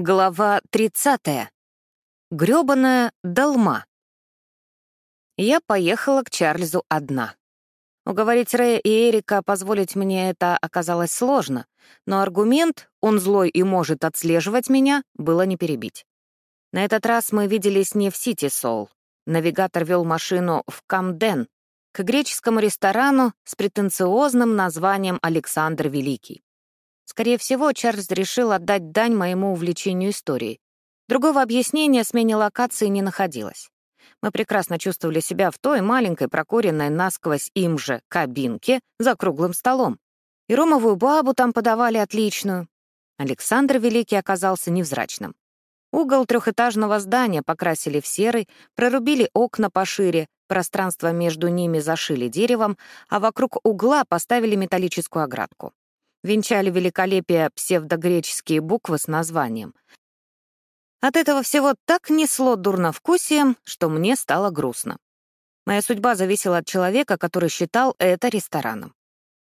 Глава 30. Грёбаная долма. Я поехала к Чарльзу одна. Уговорить Рэя и Эрика позволить мне это оказалось сложно, но аргумент «он злой и может отслеживать меня» было не перебить. На этот раз мы виделись не в Сити Соул. Навигатор вел машину в Камден, к греческому ресторану с претенциозным названием «Александр Великий». Скорее всего, Чарльз решил отдать дань моему увлечению историей. Другого объяснения смене локации не находилось. Мы прекрасно чувствовали себя в той маленькой, прокуренной насквозь им же кабинке за круглым столом. И ромовую бабу там подавали отличную. Александр Великий оказался невзрачным. Угол трехэтажного здания покрасили в серый, прорубили окна пошире, пространство между ними зашили деревом, а вокруг угла поставили металлическую оградку венчали великолепие псевдогреческие буквы с названием. От этого всего так несло дурновкусием, что мне стало грустно. Моя судьба зависела от человека, который считал это рестораном.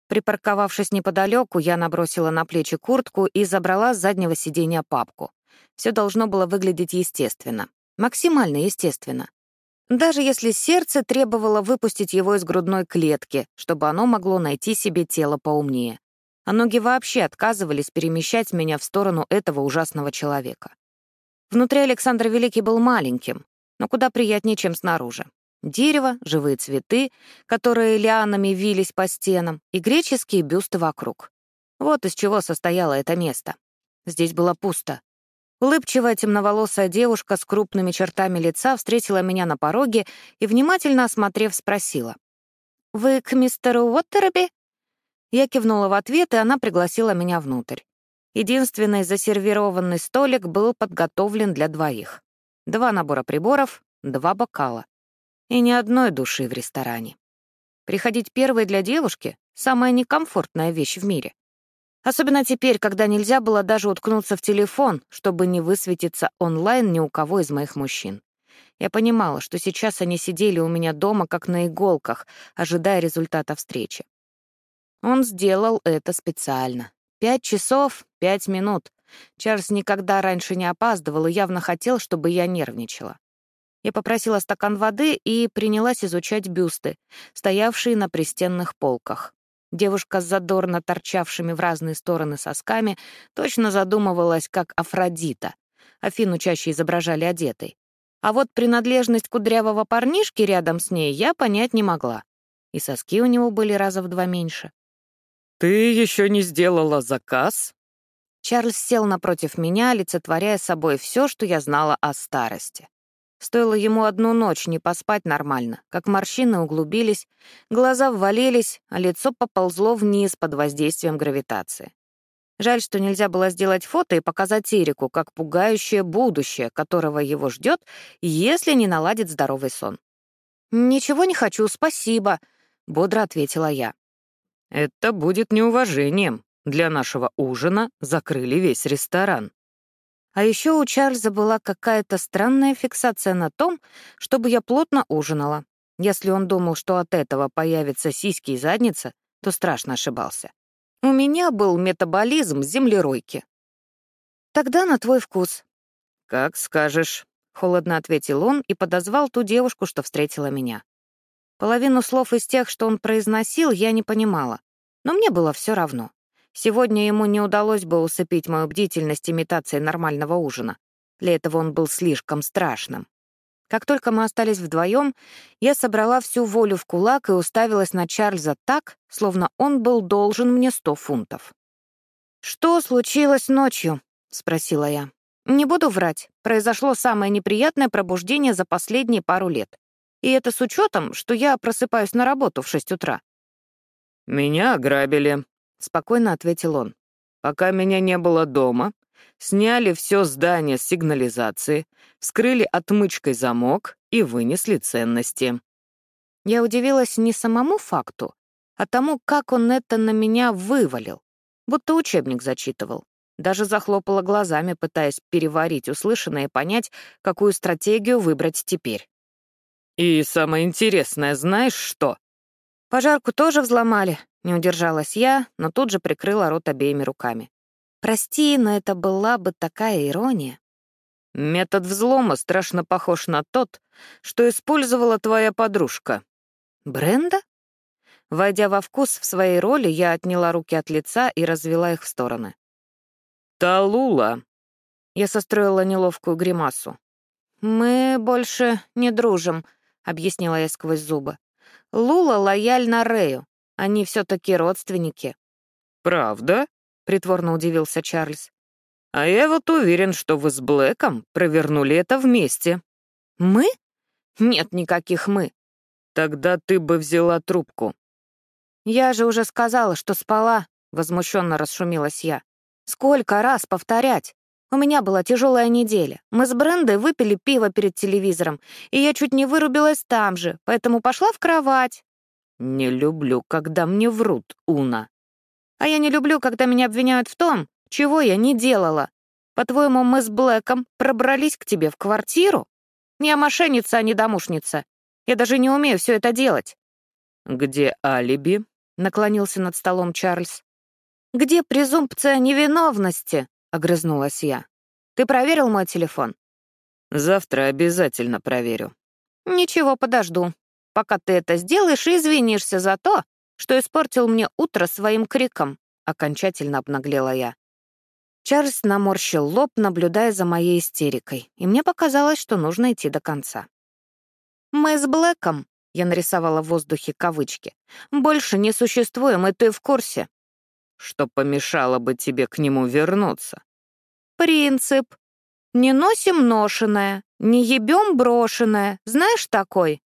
Припарковавшись неподалеку, я набросила на плечи куртку и забрала с заднего сиденья папку. Все должно было выглядеть естественно. Максимально естественно. Даже если сердце требовало выпустить его из грудной клетки, чтобы оно могло найти себе тело поумнее а ноги вообще отказывались перемещать меня в сторону этого ужасного человека. Внутри Александр Великий был маленьким, но куда приятнее, чем снаружи. Дерево, живые цветы, которые лианами вились по стенам, и греческие бюсты вокруг. Вот из чего состояло это место. Здесь было пусто. Улыбчивая темноволосая девушка с крупными чертами лица встретила меня на пороге и, внимательно осмотрев, спросила. «Вы к мистеру Уоттерби?» Я кивнула в ответ, и она пригласила меня внутрь. Единственный засервированный столик был подготовлен для двоих. Два набора приборов, два бокала. И ни одной души в ресторане. Приходить первой для девушки — самая некомфортная вещь в мире. Особенно теперь, когда нельзя было даже уткнуться в телефон, чтобы не высветиться онлайн ни у кого из моих мужчин. Я понимала, что сейчас они сидели у меня дома как на иголках, ожидая результата встречи. Он сделал это специально. Пять часов, пять минут. Чарльз никогда раньше не опаздывал и явно хотел, чтобы я нервничала. Я попросила стакан воды и принялась изучать бюсты, стоявшие на пристенных полках. Девушка с задорно торчавшими в разные стороны сосками точно задумывалась, как Афродита. Афину чаще изображали одетой. А вот принадлежность кудрявого парнишки рядом с ней я понять не могла. И соски у него были раза в два меньше. «Ты еще не сделала заказ?» Чарльз сел напротив меня, олицетворяя собой все, что я знала о старости. Стоило ему одну ночь не поспать нормально, как морщины углубились, глаза ввалились, а лицо поползло вниз под воздействием гравитации. Жаль, что нельзя было сделать фото и показать Эрику как пугающее будущее, которого его ждет, если не наладит здоровый сон. «Ничего не хочу, спасибо», — бодро ответила я. Это будет неуважением. Для нашего ужина закрыли весь ресторан. А еще у Чарльза была какая-то странная фиксация на том, чтобы я плотно ужинала. Если он думал, что от этого появятся сиськи и задница, то страшно ошибался. У меня был метаболизм землеройки. «Тогда на твой вкус». «Как скажешь», — холодно ответил он и подозвал ту девушку, что встретила меня. Половину слов из тех, что он произносил, я не понимала. Но мне было все равно. Сегодня ему не удалось бы усыпить мою бдительность имитацией нормального ужина. Для этого он был слишком страшным. Как только мы остались вдвоем, я собрала всю волю в кулак и уставилась на Чарльза так, словно он был должен мне сто фунтов. «Что случилось ночью?» — спросила я. «Не буду врать. Произошло самое неприятное пробуждение за последние пару лет. И это с учетом, что я просыпаюсь на работу в шесть утра. «Меня ограбили», — спокойно ответил он. «Пока меня не было дома, сняли все здание с сигнализации, вскрыли отмычкой замок и вынесли ценности». Я удивилась не самому факту, а тому, как он это на меня вывалил, будто учебник зачитывал. Даже захлопала глазами, пытаясь переварить услышанное и понять, какую стратегию выбрать теперь. «И самое интересное, знаешь что?» «Пожарку тоже взломали», — не удержалась я, но тут же прикрыла рот обеими руками. Прости, но это была бы такая ирония. Метод взлома страшно похож на тот, что использовала твоя подружка. Бренда? Войдя во вкус в своей роли, я отняла руки от лица и развела их в стороны. Талула. Я состроила неловкую гримасу. «Мы больше не дружим», — объяснила я сквозь зубы. «Лула лояльна Рэю. Они все таки родственники». «Правда?» — притворно удивился Чарльз. «А я вот уверен, что вы с Блэком провернули это вместе». «Мы? Нет никаких «мы». «Тогда ты бы взяла трубку». «Я же уже сказала, что спала», — возмущенно расшумелась я. «Сколько раз повторять? У меня была тяжелая неделя. Мы с Брендой выпили пиво перед телевизором, и я чуть не вырубилась там же, поэтому пошла в кровать. Не люблю, когда мне врут, Уна. А я не люблю, когда меня обвиняют в том, чего я не делала. По-твоему, мы с Блэком пробрались к тебе в квартиру? Я мошенница, а не домушница. Я даже не умею все это делать. Где алиби? Наклонился над столом Чарльз. Где презумпция невиновности? — огрызнулась я. «Ты проверил мой телефон?» «Завтра обязательно проверю». «Ничего, подожду. Пока ты это сделаешь и извинишься за то, что испортил мне утро своим криком», — окончательно обнаглела я. Чарльз наморщил лоб, наблюдая за моей истерикой, и мне показалось, что нужно идти до конца. «Мы с Блэком», — я нарисовала в воздухе кавычки, «больше не существуем, и ты в курсе что помешало бы тебе к нему вернуться. Принцип. Не носим ношеное, не ебем брошенное. Знаешь такой?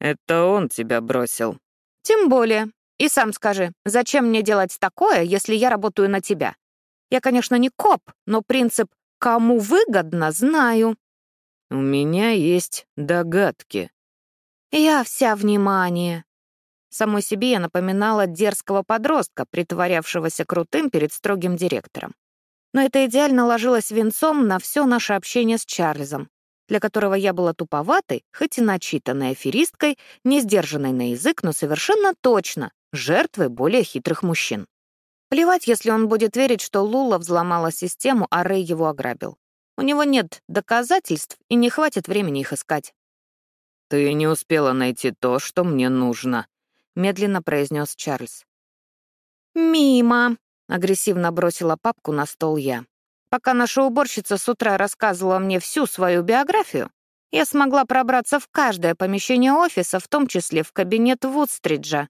Это он тебя бросил. Тем более. И сам скажи, зачем мне делать такое, если я работаю на тебя? Я, конечно, не коп, но принцип «кому выгодно» знаю. У меня есть догадки. Я вся внимание. Самой себе я напоминала дерзкого подростка, притворявшегося крутым перед строгим директором. Но это идеально ложилось венцом на все наше общение с Чарльзом, для которого я была туповатой, хоть и начитанной аферисткой, не сдержанной на язык, но совершенно точно жертвой более хитрых мужчин. Плевать, если он будет верить, что Лула взломала систему, а Рэй его ограбил. У него нет доказательств и не хватит времени их искать. «Ты не успела найти то, что мне нужно», — медленно произнес Чарльз. «Мимо!» — агрессивно бросила папку на стол я. Пока наша уборщица с утра рассказывала мне всю свою биографию, я смогла пробраться в каждое помещение офиса, в том числе в кабинет Вудстриджа.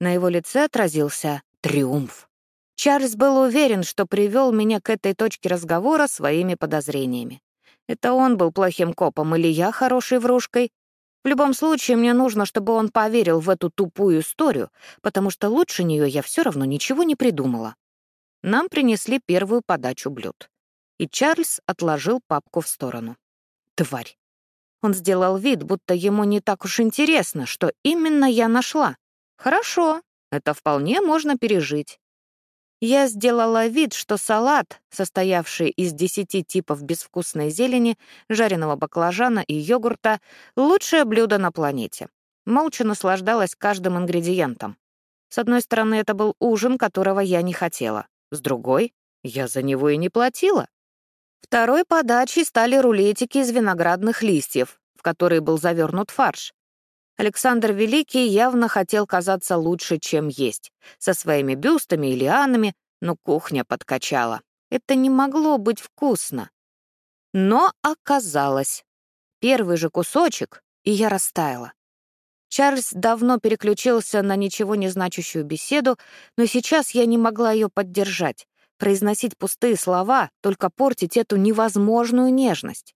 На его лице отразился триумф. Чарльз был уверен, что привел меня к этой точке разговора своими подозрениями. Это он был плохим копом или я хорошей врушкой, в любом случае, мне нужно, чтобы он поверил в эту тупую историю, потому что лучше нее я все равно ничего не придумала. Нам принесли первую подачу блюд. И Чарльз отложил папку в сторону. Тварь. Он сделал вид, будто ему не так уж интересно, что именно я нашла. Хорошо, это вполне можно пережить. Я сделала вид, что салат, состоявший из десяти типов безвкусной зелени, жареного баклажана и йогурта, лучшее блюдо на планете. Молча наслаждалась каждым ингредиентом. С одной стороны, это был ужин, которого я не хотела. С другой, я за него и не платила. Второй подачей стали рулетики из виноградных листьев, в которые был завернут фарш. Александр Великий явно хотел казаться лучше, чем есть, со своими бюстами и лианами, но кухня подкачала. Это не могло быть вкусно. Но оказалось. Первый же кусочек, и я растаяла. Чарльз давно переключился на ничего не значащую беседу, но сейчас я не могла ее поддержать. Произносить пустые слова, только портить эту невозможную нежность.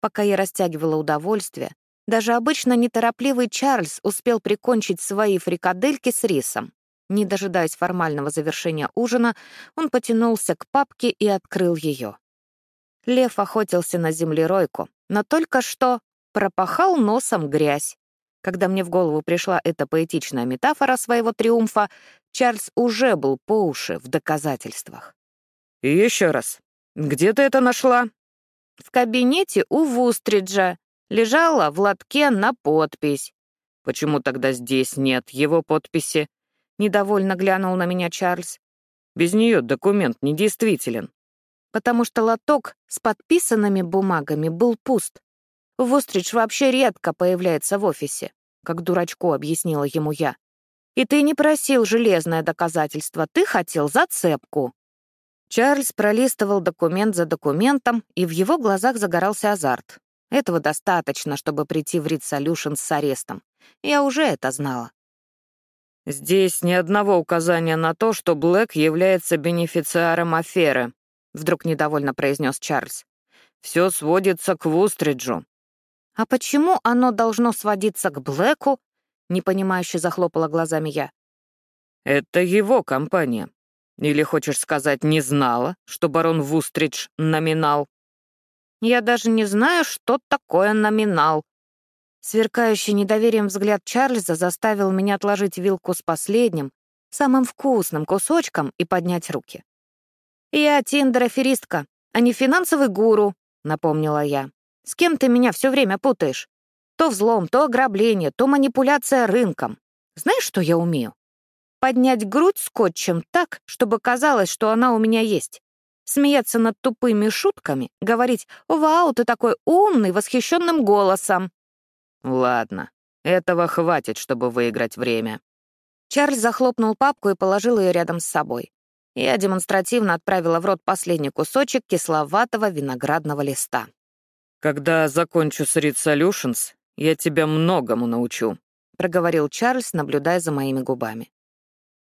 Пока я растягивала удовольствие, даже обычно неторопливый Чарльз успел прикончить свои фрикадельки с рисом. Не дожидаясь формального завершения ужина, он потянулся к папке и открыл ее. Лев охотился на землеройку, но только что пропахал носом грязь. Когда мне в голову пришла эта поэтичная метафора своего триумфа, Чарльз уже был по уши в доказательствах. «И еще раз, где ты это нашла?» «В кабинете у Вустриджа», лежала в лотке на подпись. «Почему тогда здесь нет его подписи?» — недовольно глянул на меня Чарльз. Без нее документ недействителен. Потому что лоток с подписанными бумагами был пуст. Востридж вообще редко появляется в офисе, как дурачку объяснила ему я. И ты не просил железное доказательство, ты хотел зацепку. Чарльз пролистывал документ за документом, и в его глазах загорался азарт. Этого достаточно, чтобы прийти в Read Solutions с арестом. Я уже это знала. «Здесь ни одного указания на то, что Блэк является бенефициаром аферы», вдруг недовольно произнес Чарльз. «Все сводится к Вустриджу». «А почему оно должно сводиться к Блэку?» непонимающе захлопала глазами я. «Это его компания. Или, хочешь сказать, не знала, что барон Вустридж номинал?» «Я даже не знаю, что такое номинал», Сверкающий недоверием взгляд Чарльза заставил меня отложить вилку с последним, самым вкусным кусочком и поднять руки. «Я тиндер-аферистка, а не финансовый гуру», — напомнила я. «С кем ты меня все время путаешь? То взлом, то ограбление, то манипуляция рынком. Знаешь, что я умею? Поднять грудь скотчем так, чтобы казалось, что она у меня есть. Смеяться над тупыми шутками, говорить «Вау, ты такой умный!» восхищенным голосом. «Ладно, этого хватит, чтобы выиграть время». Чарльз захлопнул папку и положил ее рядом с собой. Я демонстративно отправила в рот последний кусочек кисловатого виноградного листа. «Когда закончу с Solutions, я тебя многому научу», — проговорил Чарльз, наблюдая за моими губами.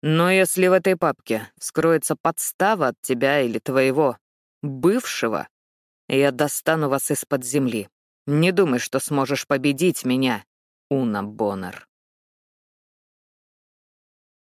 «Но если в этой папке вскроется подстава от тебя или твоего бывшего, я достану вас из-под земли. Не думай, что сможешь победить меня, Уна Боннер.